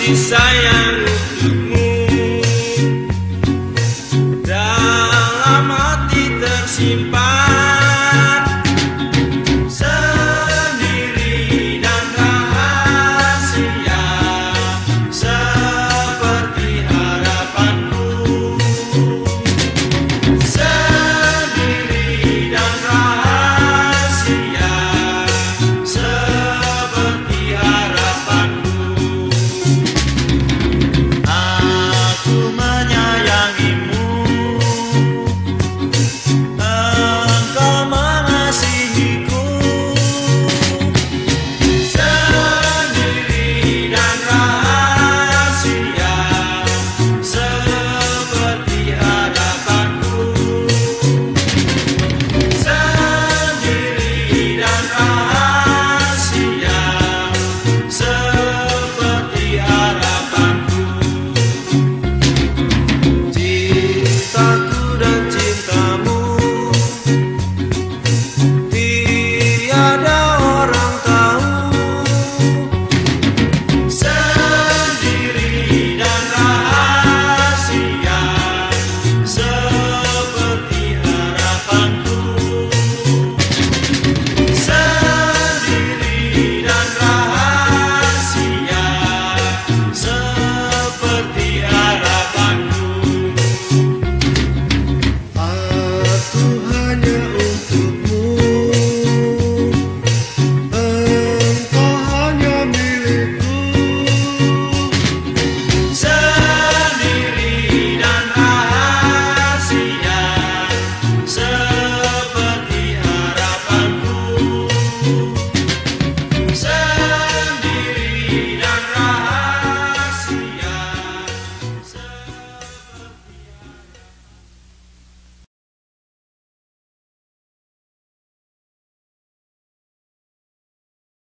kasih sayang untukmu Dalam hati tersimpan